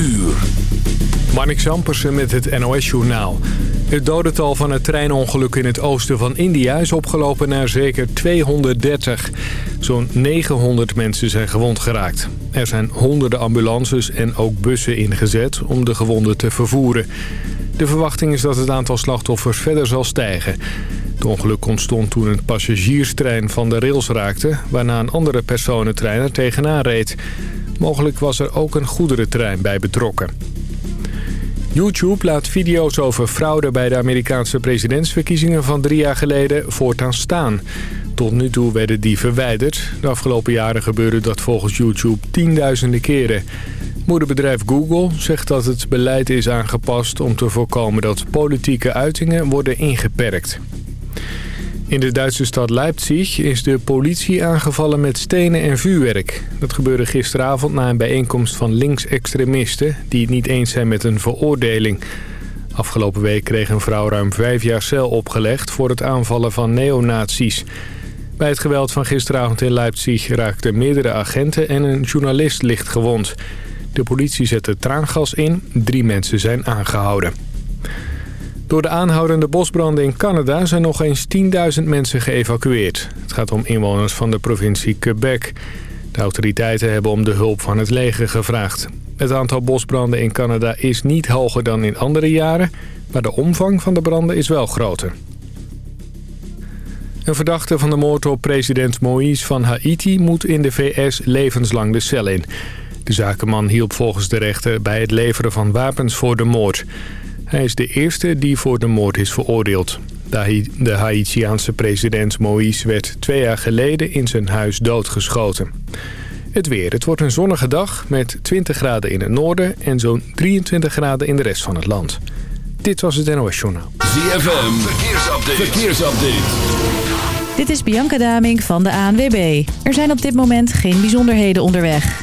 uur. Marnik Zampersen met het NOS-journaal. Het dodental van het treinongeluk in het oosten van India is opgelopen naar zeker 230. Zo'n 900 mensen zijn gewond geraakt. Er zijn honderden ambulances en ook bussen ingezet om de gewonden te vervoeren. De verwachting is dat het aantal slachtoffers verder zal stijgen. Het ongeluk ontstond toen een passagierstrein van de rails raakte... waarna een andere personentrein er tegenaan reed. Mogelijk was er ook een goederentrein bij betrokken. YouTube laat video's over fraude bij de Amerikaanse presidentsverkiezingen van drie jaar geleden voortaan staan. Tot nu toe werden die verwijderd. De afgelopen jaren gebeurde dat volgens YouTube tienduizenden keren. Moederbedrijf Google zegt dat het beleid is aangepast om te voorkomen dat politieke uitingen worden ingeperkt. In de Duitse stad Leipzig is de politie aangevallen met stenen en vuurwerk. Dat gebeurde gisteravond na een bijeenkomst van linksextremisten... die het niet eens zijn met een veroordeling. Afgelopen week kreeg een vrouw ruim vijf jaar cel opgelegd... voor het aanvallen van neonazies. Bij het geweld van gisteravond in Leipzig raakten meerdere agenten... en een journalist licht gewond. De politie zette traangas in. Drie mensen zijn aangehouden. Door de aanhoudende bosbranden in Canada zijn nog eens 10.000 mensen geëvacueerd. Het gaat om inwoners van de provincie Quebec. De autoriteiten hebben om de hulp van het leger gevraagd. Het aantal bosbranden in Canada is niet hoger dan in andere jaren... maar de omvang van de branden is wel groter. Een verdachte van de moord op president Moïse van Haiti... moet in de VS levenslang de cel in. De zakenman hielp volgens de rechter bij het leveren van wapens voor de moord... Hij is de eerste die voor de moord is veroordeeld. De Haitiaanse president Moïse werd twee jaar geleden in zijn huis doodgeschoten. Het weer. Het wordt een zonnige dag met 20 graden in het noorden en zo'n 23 graden in de rest van het land. Dit was het NOS Journaal. ZFM. Verkeersupdate. Verkeersupdate. Dit is Bianca Daming van de ANWB. Er zijn op dit moment geen bijzonderheden onderweg.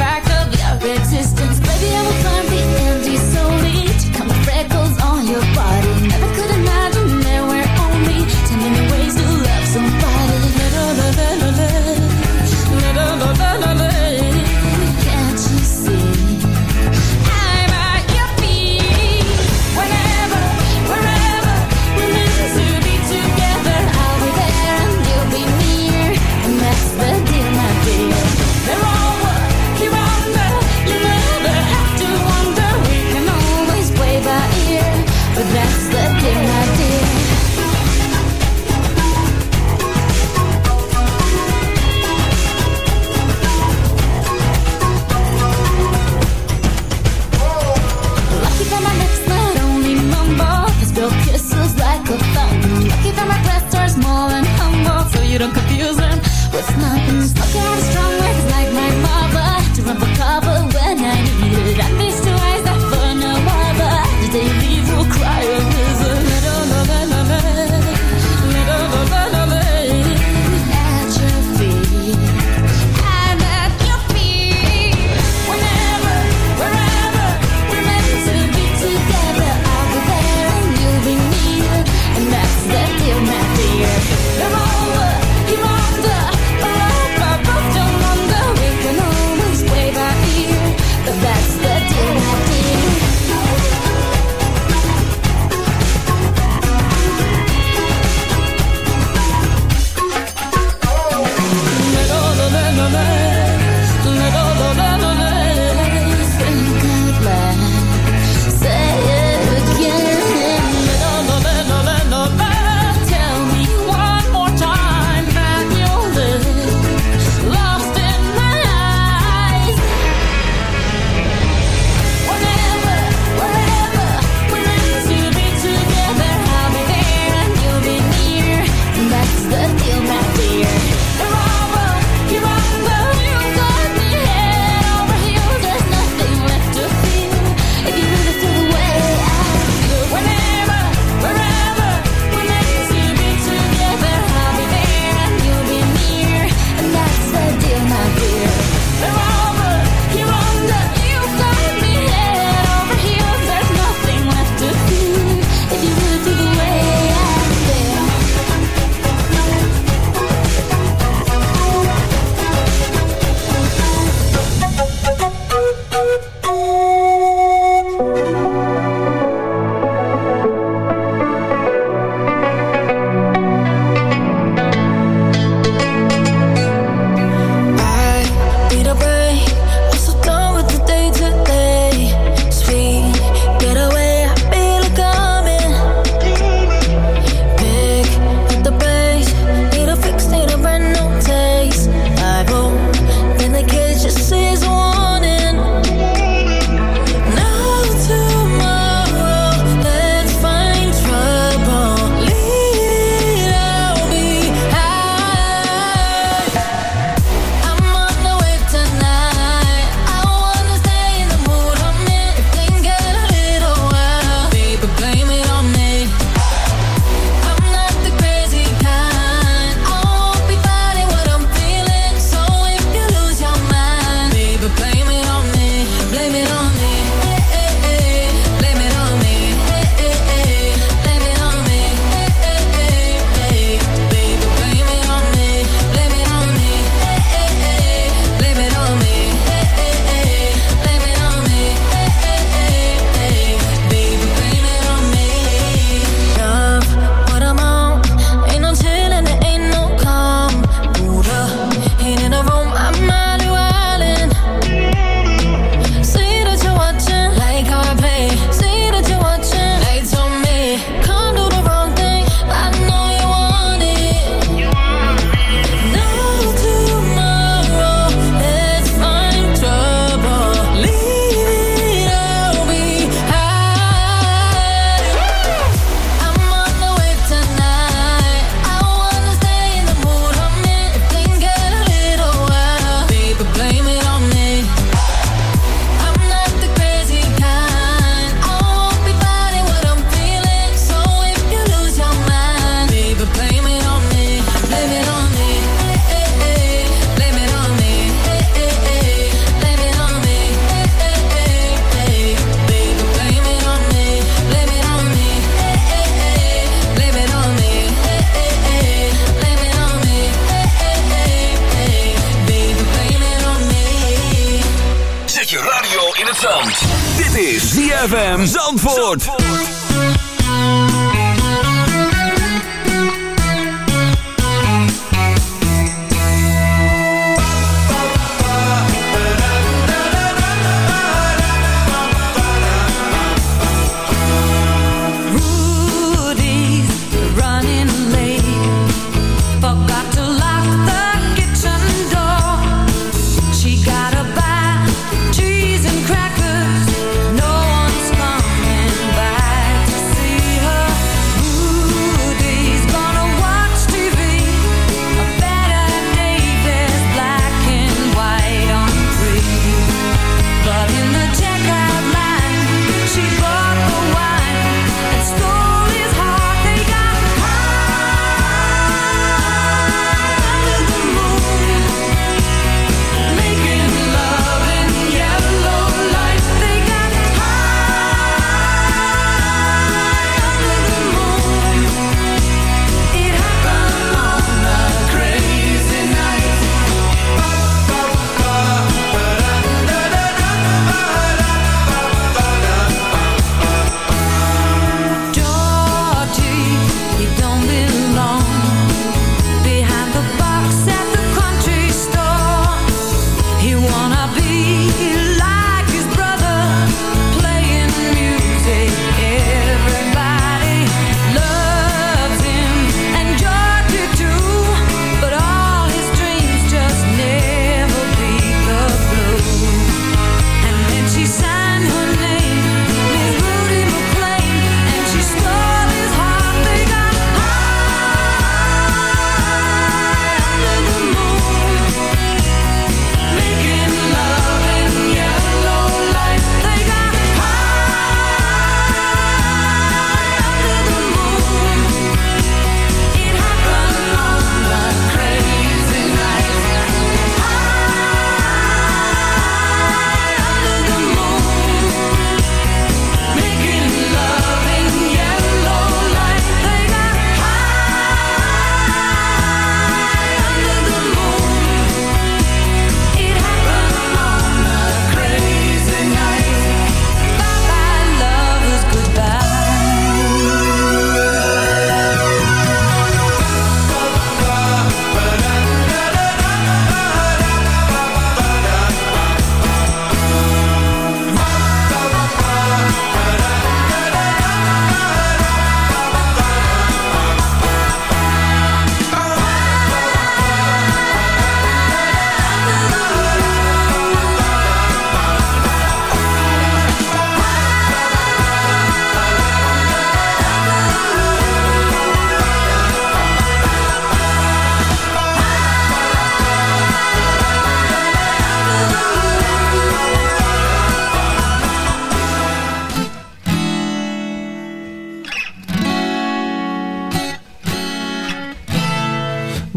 fact of your existence.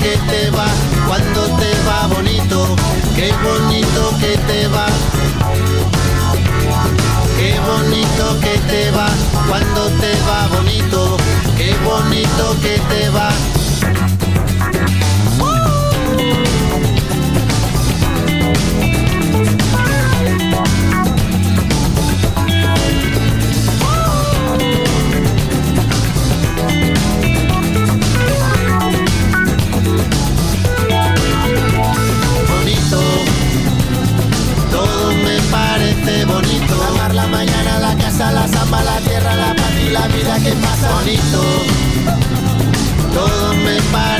que te va, ¿qué pasa? Bonito, todo me parece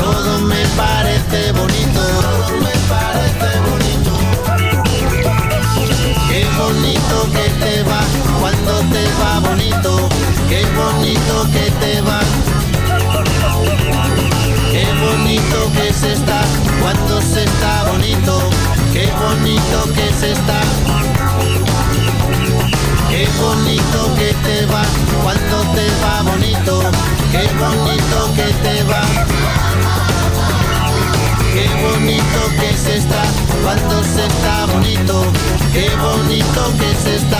Todo me parece bonito, todo me parece bonito. Qué bonito que te va cuando te va bonito. Qué bonito que te va. Qué bonito que se está cuando se está bonito. Qué bonito que se está. Qué bonito que te va cuando te va bonito. Qué bonito que te va. Bonito que se está cuando se está bonito. Qué bonito que se está.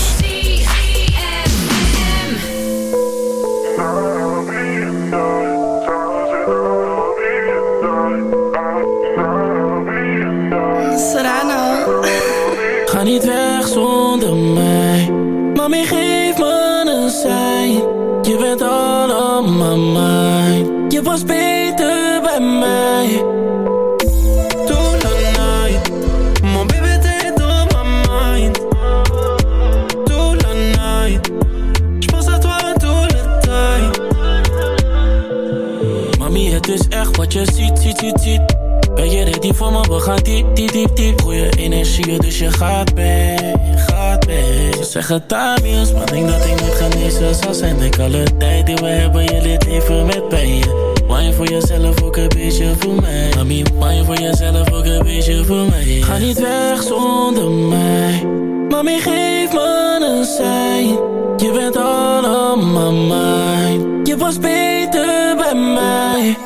Ben je ready voor me? We gaan diep, diep, diep, diep. Goeie energie, dus je gaat mee, gaat mee. Ze zeggen time is, maar denk dat ik niet genezen zal zijn. Denk alle tijd die we hebben, je dit even met pijn. Wine voor jezelf, ook een beetje voor mij. Mami, wine voor jezelf, ook een beetje voor mij. Ga niet weg zonder mij. Mami, geef me een sein. Je bent allemaal mijn. Je was beter bij mij.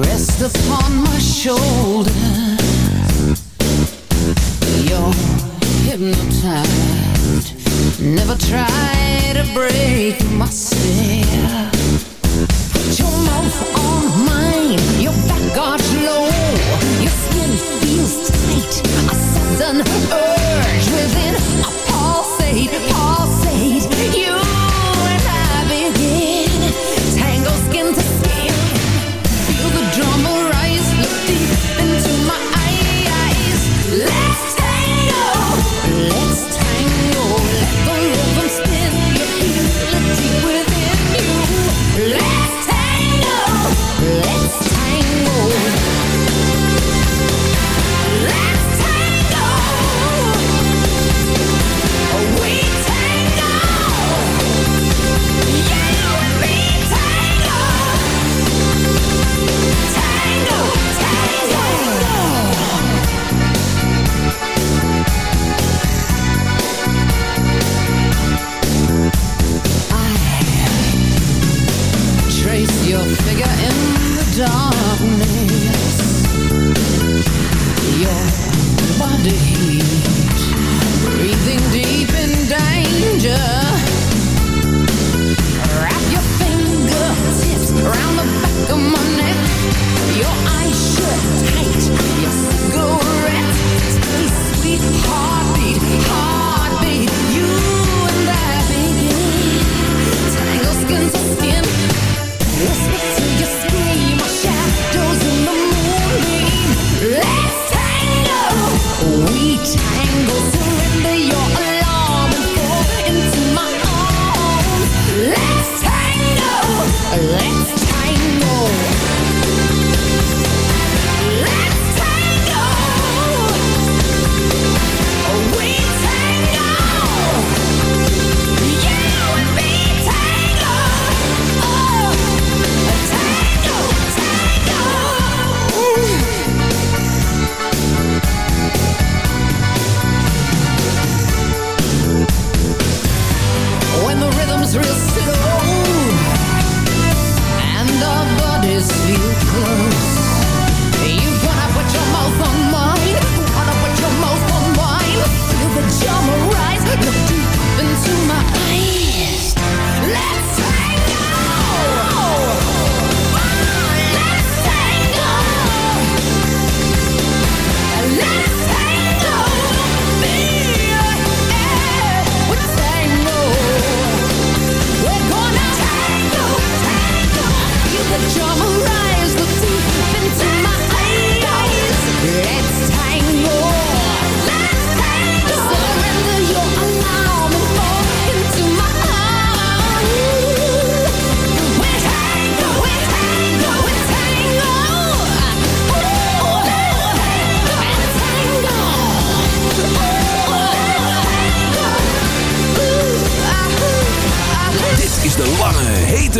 rest upon my shoulder. You're hypnotized. Never try to break my spell Put your mouth on mine. Your back arch low. Your skin feels tight. A sudden urge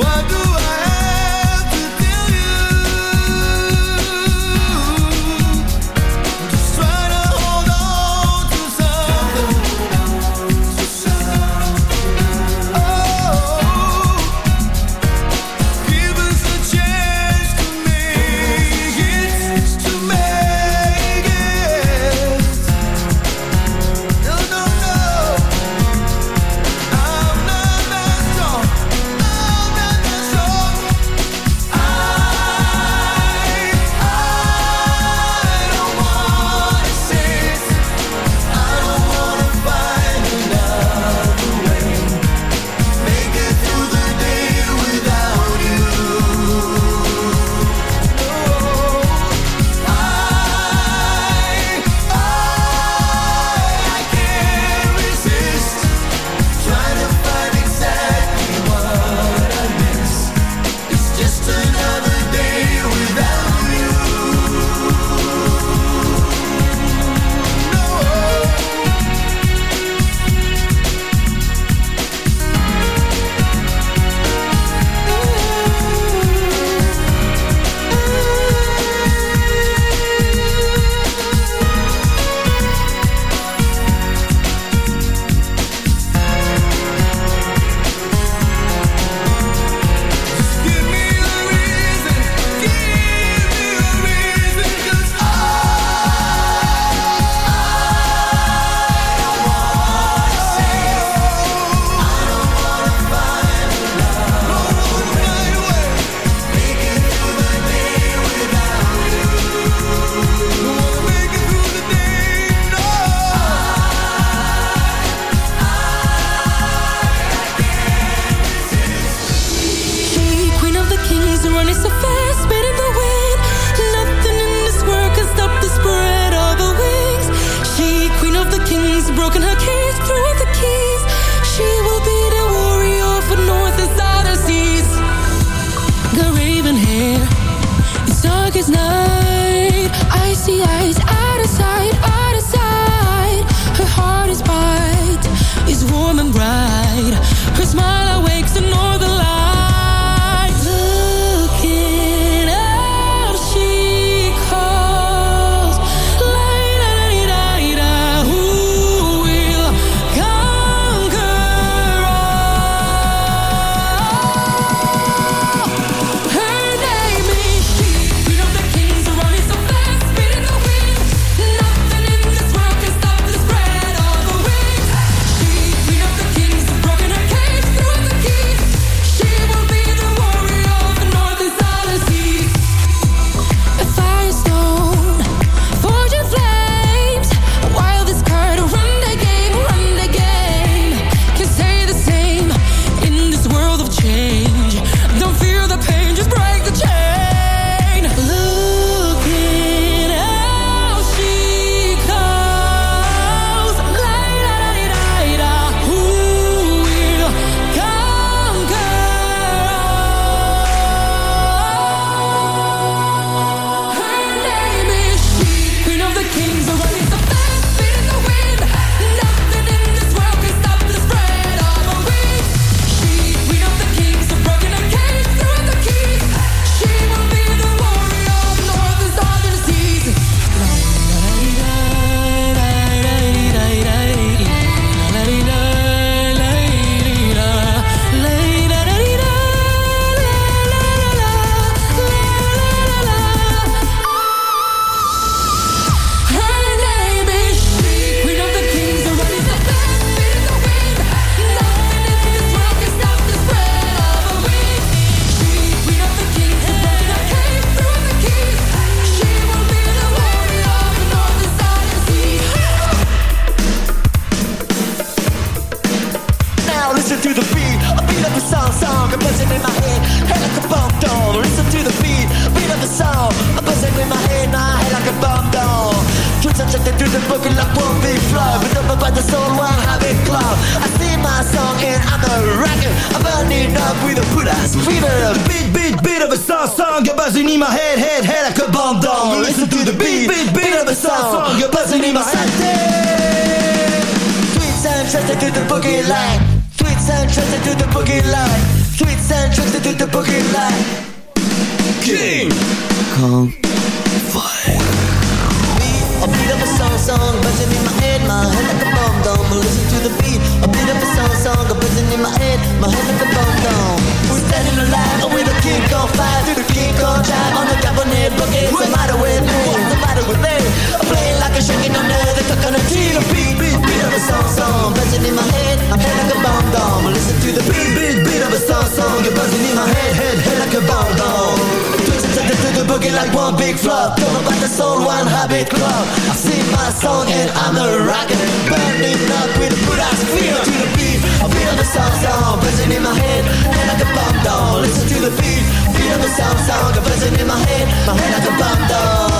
Quando eyes. song and I'm a rocker. Burning up with a Buddha's feel. To the beat I feel the sound sound buzzing in my head Head like a bomb down, listen to the beat Feel the sound sound buzzing in my head My head like a bomb down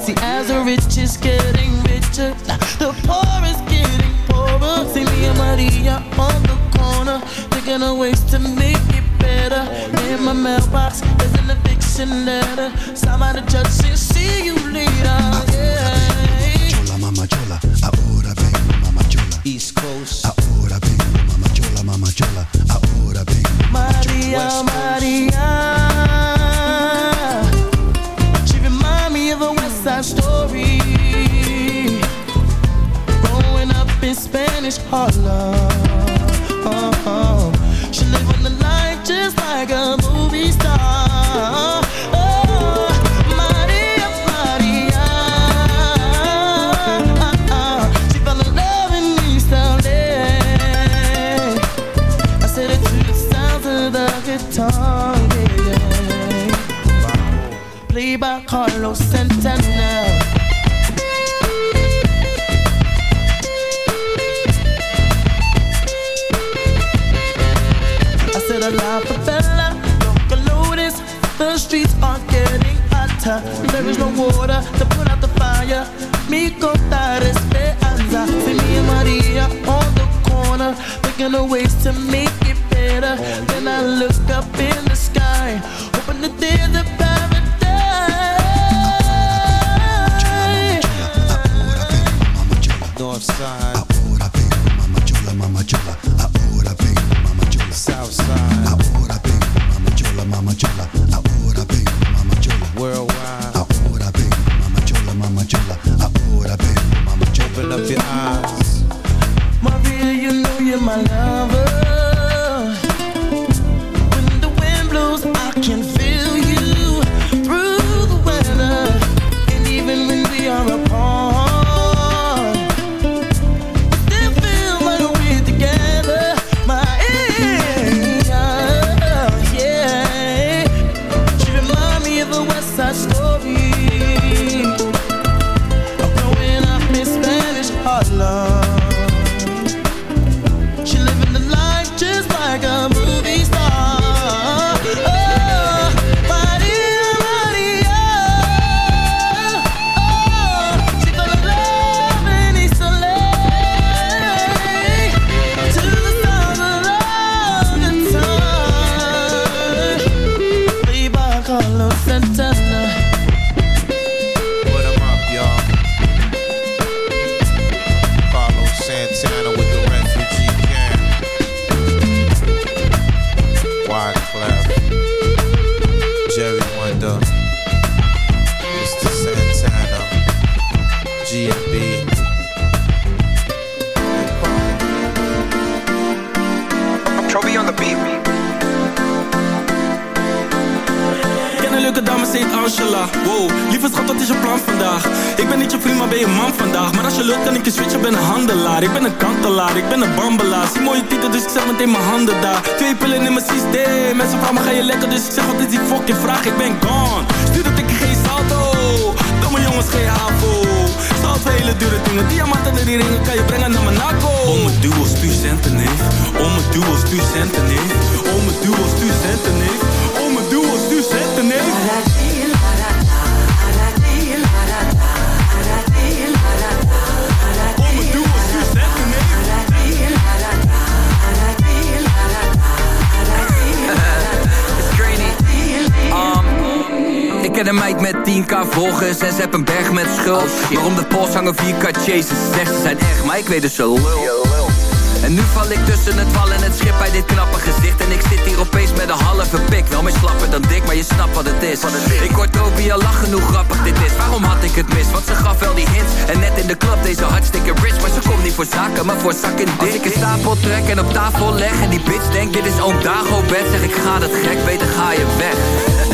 See, as the rich is getting richer, the poor is getting poorer. See me and Maria on the corner, thinking of ways to make it better. In my mailbox is an eviction letter. Somebody just the see you later. Santana. I said a la favela, local lotus. The streets are getting. There is no water to put out the fire. Me Maria on the corner, ways to make it better. Then I look my love. Met 10k volgers en ze heeft een berg met schuld. om de pols hangen 4k chases. Zegt ze zijn echt, maar ik weet dus zo lul. En nu val ik tussen het wal en het schip bij dit knappe gezicht En ik zit hier opeens met een halve pik Wel meer slapper dan dik, maar je snapt wat het is Ik hoor Toby al lachen hoe grappig dit is Waarom had ik het mis? Want ze gaf wel die hints En net in de club deze hartstikke rich Maar ze komt niet voor zaken, maar voor zak en dik ik een stapel trek en op tafel leg En die bitch denkt dit is oom Dago bed Zeg ik ga dat gek, beter ga je weg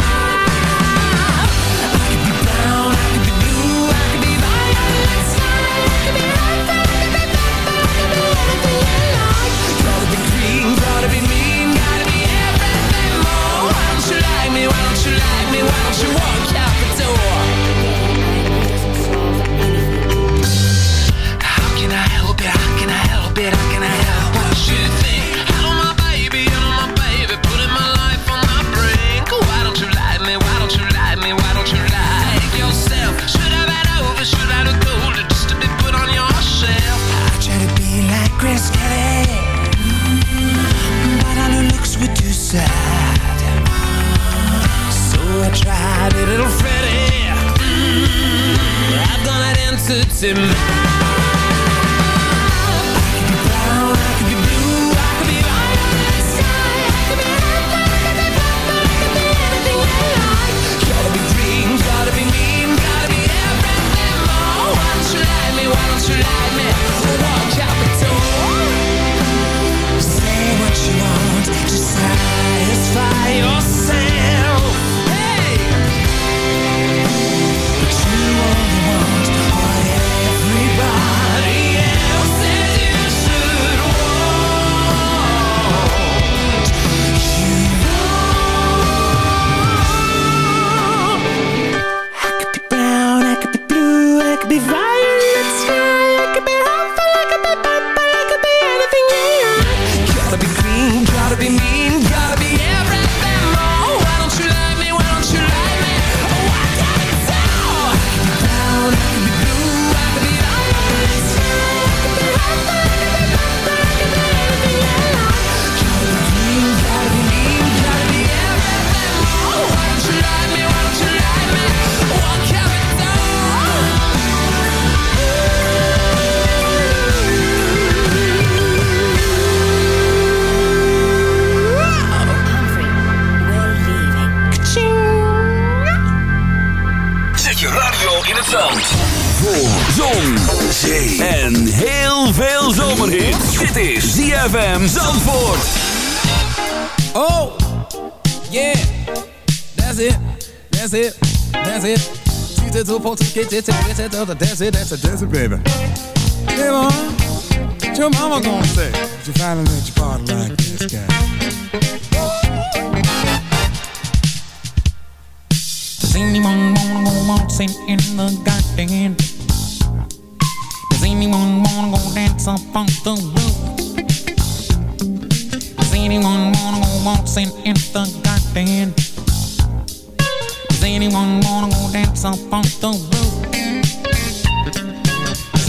you want. visits him it, that's it, that's it, that's it, that's it, baby. Hey, what your mama gonna say if you like this guy? Does anyone wanna go in the garden? Does anyone wanna go dance up on the roof? Does anyone wanna go in the garden? Does anyone wanna go dance up on the roof?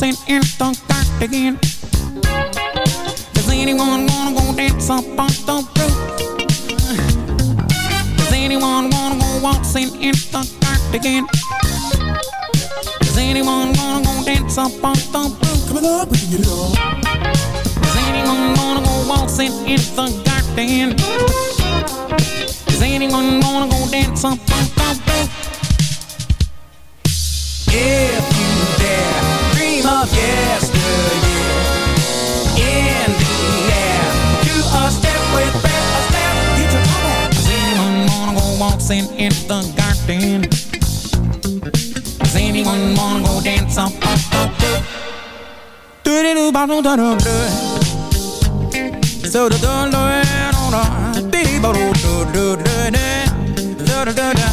Waltzing in the garden? Does anyone wanna go dance up on the roof? Does anyone wanna go waltzing in the garden? Does anyone wanna go dance up on the roof? Come on, we can it on. Does anyone wanna go waltzing in the garden? Does anyone wanna go dance up on the roof? Yesteryear in the garden? Does anyone wanna go dance up on the roof? Do do do do do do do. So do do do do do do do do do do do do do do.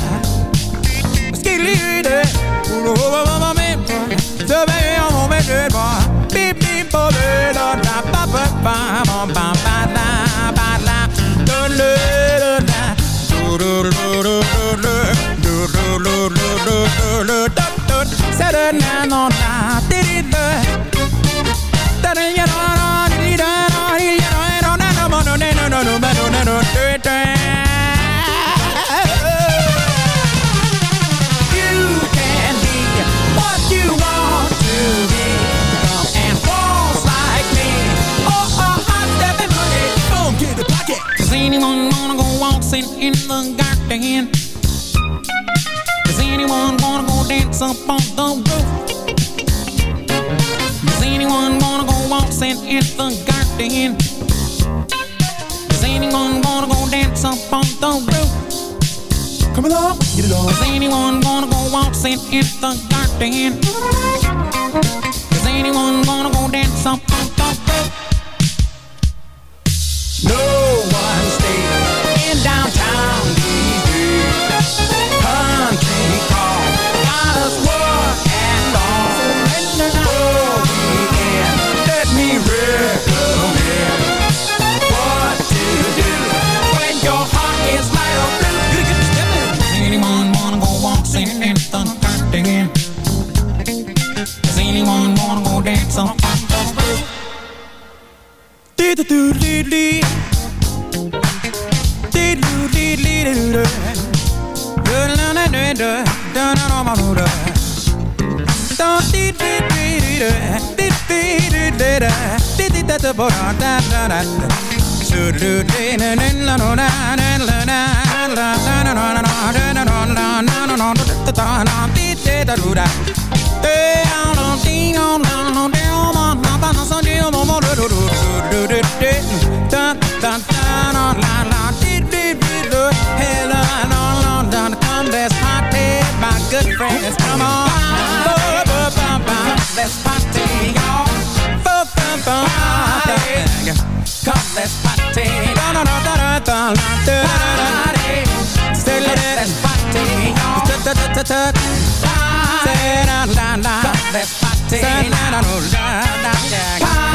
good night in the garden? Does anyone wanna go dance up on the roof? Come along, get it on. Does anyone wanna go waltzing in the garden? the boat on da da da do do do na na na na na na na na na na let's party. No, no, no, da, da, da, da, da da da party. Da, da, da, da, da. Say la, la, la. da party. da da la, la, la. da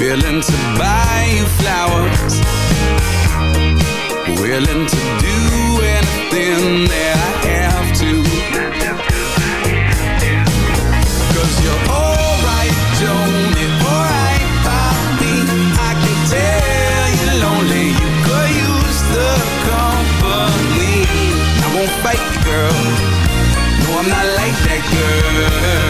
Willing to buy you flowers. Willing to do anything that I have to. Cause you're alright, Joni, alright by me. I can tell you're lonely, you could use the company. I won't fight, girl. No, I'm not like that girl.